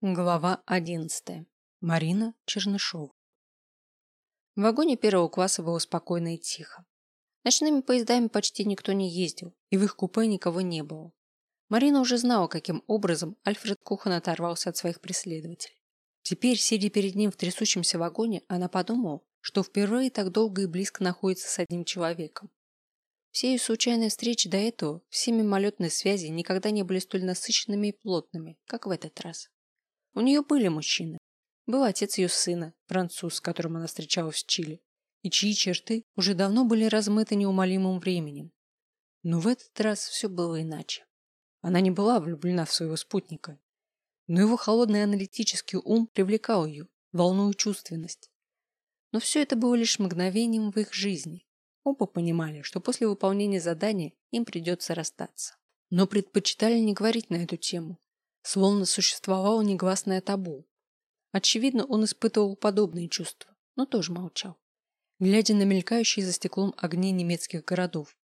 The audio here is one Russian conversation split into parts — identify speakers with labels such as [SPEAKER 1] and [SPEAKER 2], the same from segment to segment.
[SPEAKER 1] Глава одиннадцатая. Марина Чернышова. В вагоне первого класса было спокойно и тихо. Ночными поездами почти никто не ездил, и в их купе никого не было. Марина уже знала, каким образом Альфред Кухан оторвался от своих преследователей. Теперь, сидя перед ним в трясущемся вагоне, она подумала, что впервые так долго и близко находится с одним человеком. Все ее случайные встречи до этого, все мимолетные связи никогда не были столь насыщенными и плотными, как в этот раз. У нее были мужчины. Был отец ее сына, француз, с которым она встречалась в Чили, и чьи черты уже давно были размыты неумолимым временем. Но в этот раз все было иначе. Она не была влюблена в своего спутника, но его холодный аналитический ум привлекал ее, волную чувственность. Но все это было лишь мгновением в их жизни. Оба понимали, что после выполнения задания им придется расстаться. Но предпочитали не говорить на эту тему, словно существовало негласное табу. Очевидно, он испытывал подобные чувства, но тоже молчал, глядя на мелькающие за стеклом огни немецких городов.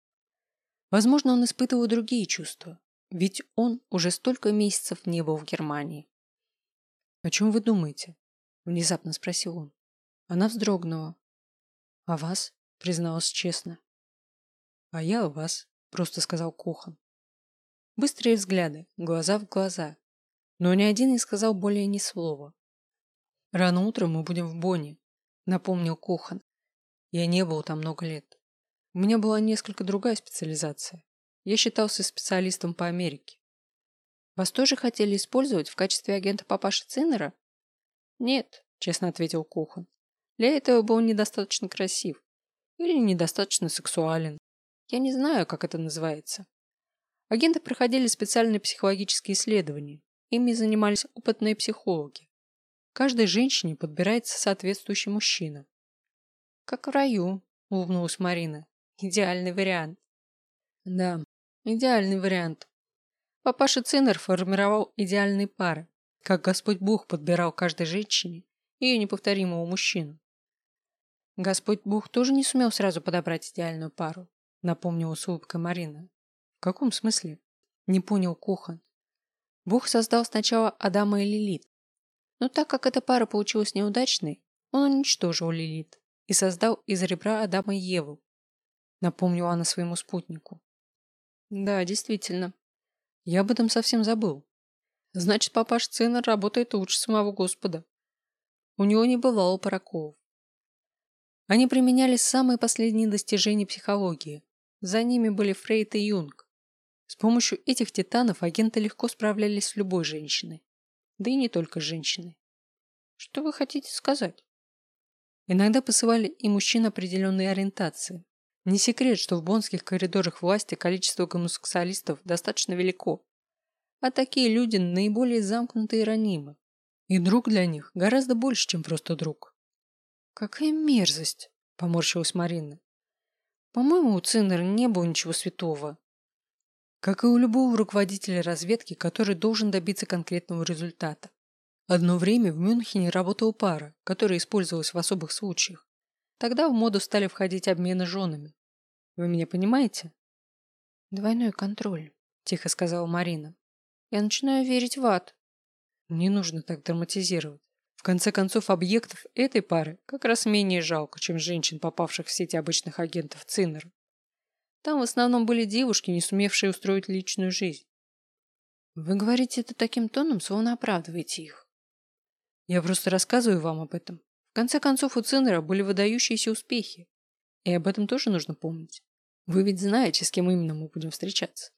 [SPEAKER 1] Возможно, он испытывал другие чувства, ведь он уже столько месяцев не был в Германии. «О чем вы думаете?» – внезапно спросил он. Она вздрогнула. «А вас?» – призналась честно. «А я о вас», – просто сказал Кохан. Быстрые взгляды, глаза в глаза, но ни один не сказал более ни слова. «Рано утром мы будем в Бонне», — напомнил Кохан. «Я не был там много лет. У меня была несколько другая специализация. Я считался специалистом по Америке». «Вас тоже хотели использовать в качестве агента папаши Циннера?» «Нет», — честно ответил Кохан. «Для этого был недостаточно красив. Или недостаточно сексуален. Я не знаю, как это называется. Агенты проходили специальные психологические исследования, Ими занимались опытные психологи. Каждой женщине подбирается соответствующий мужчина. Как в раю, улыбнулась Марина. Идеальный вариант. Да, идеальный вариант. Папаша Циннер формировал идеальные пары, как Господь Бог подбирал каждой женщине ее неповторимого мужчину. Господь Бог тоже не сумел сразу подобрать идеальную пару, напомнила с улыбкой Марина. В каком смысле? Не понял Кохан. Бог создал сначала Адама и Лилит. Но так как эта пара получилась неудачной, он уничтожил Лилит и создал из ребра Адама и Еву. Напомнила она своему спутнику. Да, действительно. Я об этом совсем забыл. Значит, папаш Цинер работает лучше самого Господа. У него не бывало параков. Они применяли самые последние достижения психологии. За ними были Фрейд и Юнг. С помощью этих титанов агенты легко справлялись с любой женщиной. Да и не только с женщиной. Что вы хотите сказать? Иногда посылали и мужчин определенной ориентации. Не секрет, что в бонских коридорах власти количество гомосексуалистов достаточно велико. А такие люди наиболее замкнуты и ранимы. И друг для них гораздо больше, чем просто друг. Какая мерзость, поморщилась Марина. По-моему, у Циннера не было ничего святого. Как и у любого руководителя разведки, который должен добиться конкретного результата. Одно время в Мюнхене работала пара, которая использовалась в особых случаях. Тогда в моду стали входить обмены женами. Вы меня понимаете? Двойной контроль, тихо сказала Марина. Я начинаю верить в ад. Не нужно так драматизировать. В конце концов, объектов этой пары как раз менее жалко, чем женщин, попавших в сети обычных агентов Циннера. Там в основном были девушки, не сумевшие устроить личную жизнь. Вы говорите это таким тоном, словно оправдываете их. Я просто рассказываю вам об этом. В конце концов, у Циннера были выдающиеся успехи. И об этом тоже нужно помнить. Вы ведь знаете, с кем именно мы будем встречаться.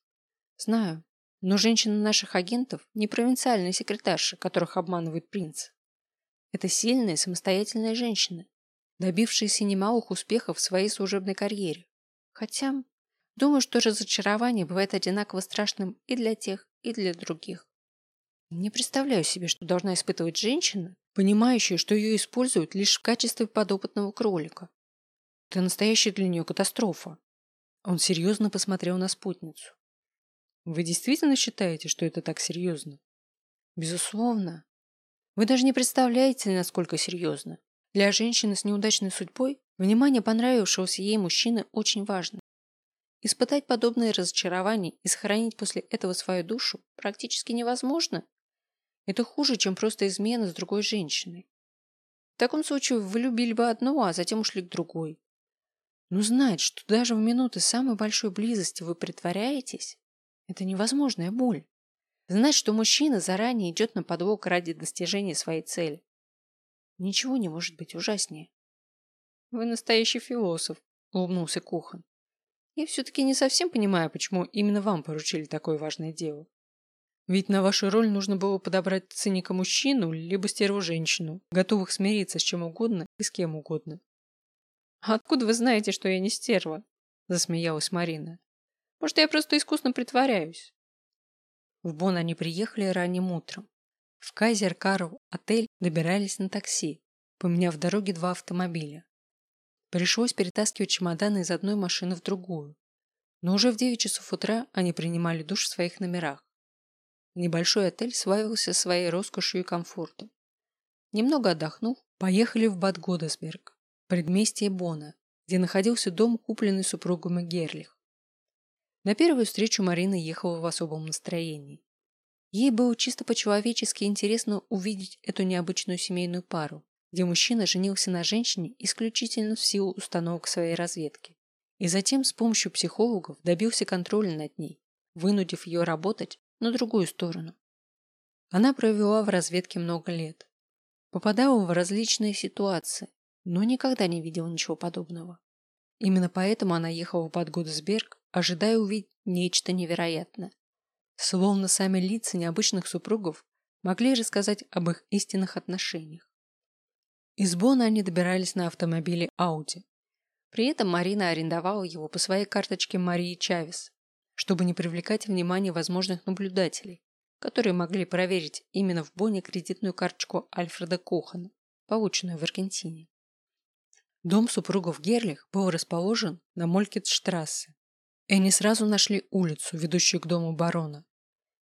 [SPEAKER 1] Знаю. Но женщины наших агентов не провинциальные секретарши, которых обманывает принц. Это сильные, самостоятельные женщины, добившиеся немалых успехов в своей служебной карьере. Хотя Думаю, что разочарование бывает одинаково страшным и для тех, и для других. Не представляю себе, что должна испытывать женщина, понимающая, что ее используют лишь в качестве подопытного кролика. Это настоящая для нее катастрофа. Он серьезно посмотрел на спутницу. Вы действительно считаете, что это так серьезно? Безусловно. Вы даже не представляете, насколько серьезно. Для женщины с неудачной судьбой внимание понравившегося ей мужчины очень важно. Испытать подобные разочарования и сохранить после этого свою душу практически невозможно. Это хуже, чем просто измена с другой женщиной. В таком случае вы любили бы одну, а затем ушли к другой. Но знать, что даже в минуты самой большой близости вы притворяетесь, это невозможная боль. Знать, что мужчина заранее идет на подлог ради достижения своей цели. Ничего не может быть ужаснее. Вы настоящий философ, улыбнулся Кухан. Я все-таки не совсем понимаю, почему именно вам поручили такое важное дело. Ведь на вашу роль нужно было подобрать циника мужчину, либо стерву женщину, готовых смириться с чем угодно и с кем угодно. «А откуда вы знаете, что я не стерва? Засмеялась Марина. Может, я просто искусно притворяюсь? В Бон они приехали ранним утром. В Кайзер Карл отель добирались на такси, поменяв дороге два автомобиля. Пришлось перетаскивать чемоданы из одной машины в другую. Но уже в 9 часов утра они принимали душ в своих номерах. Небольшой отель славился своей роскошью и комфортом. Немного отдохнув, поехали в Бад Годесберг, предместье Бона, где находился дом, купленный супругами Герлих. На первую встречу Марина ехала в особом настроении. Ей было чисто по-человечески интересно увидеть эту необычную семейную пару, где мужчина женился на женщине исключительно в силу установок своей разведки. И затем с помощью психологов добился контроля над ней, вынудив ее работать на другую сторону. Она провела в разведке много лет. Попадала в различные ситуации, но никогда не видела ничего подобного. Именно поэтому она ехала в Бадгудсберг ожидая увидеть нечто невероятное. Словно сами лица необычных супругов могли рассказать об их истинных отношениях. Из Бона они добирались на автомобиле Ауди. При этом Марина арендовала его по своей карточке Марии Чавес, чтобы не привлекать внимание возможных наблюдателей, которые могли проверить именно в Боне кредитную карточку Альфреда Кохана, полученную в Аргентине. Дом супругов Герлих был расположен на Молькетштрассе, и они сразу нашли улицу, ведущую к дому барона.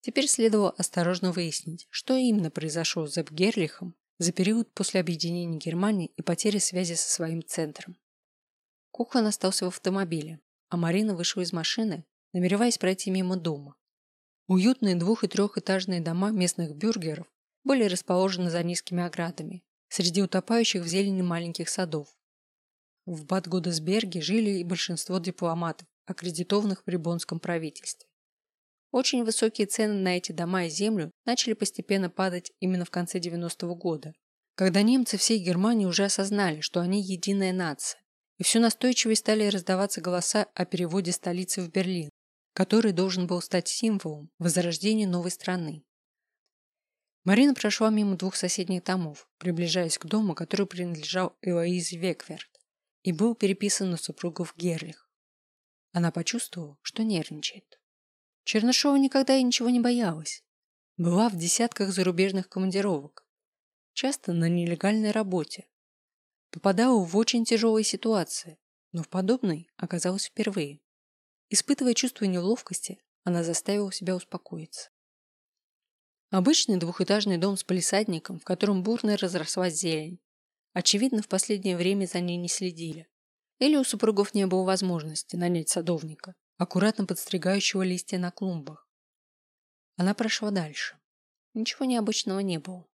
[SPEAKER 1] Теперь следовало осторожно выяснить, что именно произошло с Эбгерлихом за период после объединения Германии и потери связи со своим центром. Кухан остался в автомобиле, а Марина вышла из машины, намереваясь пройти мимо дома. Уютные двух- и трехэтажные дома местных бюргеров были расположены за низкими оградами, среди утопающих в зелени маленьких садов. В Бад-Годесберге жили и большинство дипломатов, аккредитованных при бонском правительстве. Очень высокие цены на эти дома и землю начали постепенно падать именно в конце 90-го года, когда немцы всей Германии уже осознали, что они единая нация, и все настойчивее стали раздаваться голоса о переводе столицы в Берлин, который должен был стать символом возрождения новой страны. Марина прошла мимо двух соседних домов, приближаясь к дому, который принадлежал Элоизе Векверт и был переписан на супругов Герлих. Она почувствовала, что нервничает. Чернышова никогда и ничего не боялась. Была в десятках зарубежных командировок. Часто на нелегальной работе. Попадала в очень тяжелые ситуации, но в подобной оказалась впервые. Испытывая чувство неловкости, она заставила себя успокоиться. Обычный двухэтажный дом с палисадником, в котором бурно разрослась зелень. Очевидно, в последнее время за ней не следили. Или у супругов не было возможности нанять садовника, аккуратно подстригающего листья на клумбах. Она прошла дальше. Ничего необычного не было.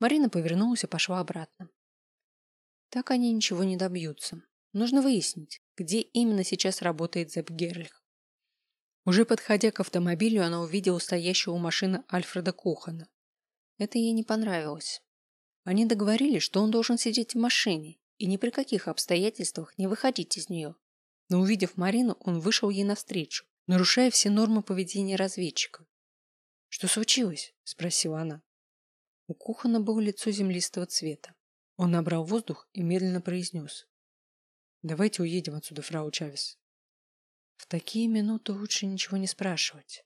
[SPEAKER 1] Марина повернулась и пошла обратно. Так они ничего не добьются. Нужно выяснить, где именно сейчас работает Зепп Герлих. Уже подходя к автомобилю, она увидела стоящего у машины Альфреда Кохана. Это ей не понравилось. Они договорились, что он должен сидеть в машине, и ни при каких обстоятельствах не выходить из нее. Но увидев Марину, он вышел ей навстречу, нарушая все нормы поведения разведчика. «Что случилось?» – спросила она. У Кухана было лицо землистого цвета. Он набрал воздух и медленно произнес. «Давайте уедем отсюда, фрау Чавес». В такие минуты лучше ничего не спрашивать.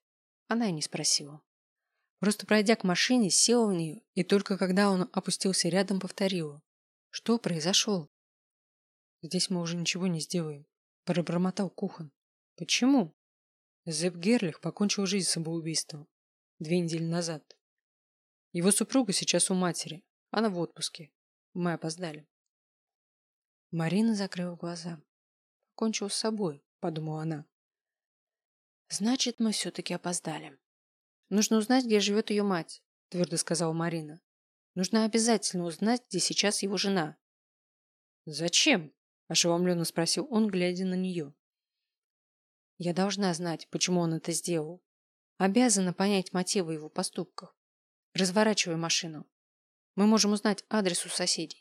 [SPEAKER 1] Она и не спросила. Просто пройдя к машине, села в нее, и только когда он опустился рядом, повторила. Что произошло? Здесь мы уже ничего не сделаем. Пробормотал Кухан. Почему? Зепп Герлих покончил жизнь самоубийством. Две недели назад. Его супруга сейчас у матери. Она в отпуске. Мы опоздали. Марина закрыла глаза. Покончил с собой, подумала она. Значит, мы все-таки опоздали. Нужно узнать, где живет ее мать. твердо сказала Марина. Нужно обязательно узнать, где сейчас его жена. Зачем? Ошеломленно спросил он, глядя на нее. Я должна знать, почему он это сделал. Обязана понять мотивы его поступков. Разворачивай машину. Мы можем узнать адрес у соседей.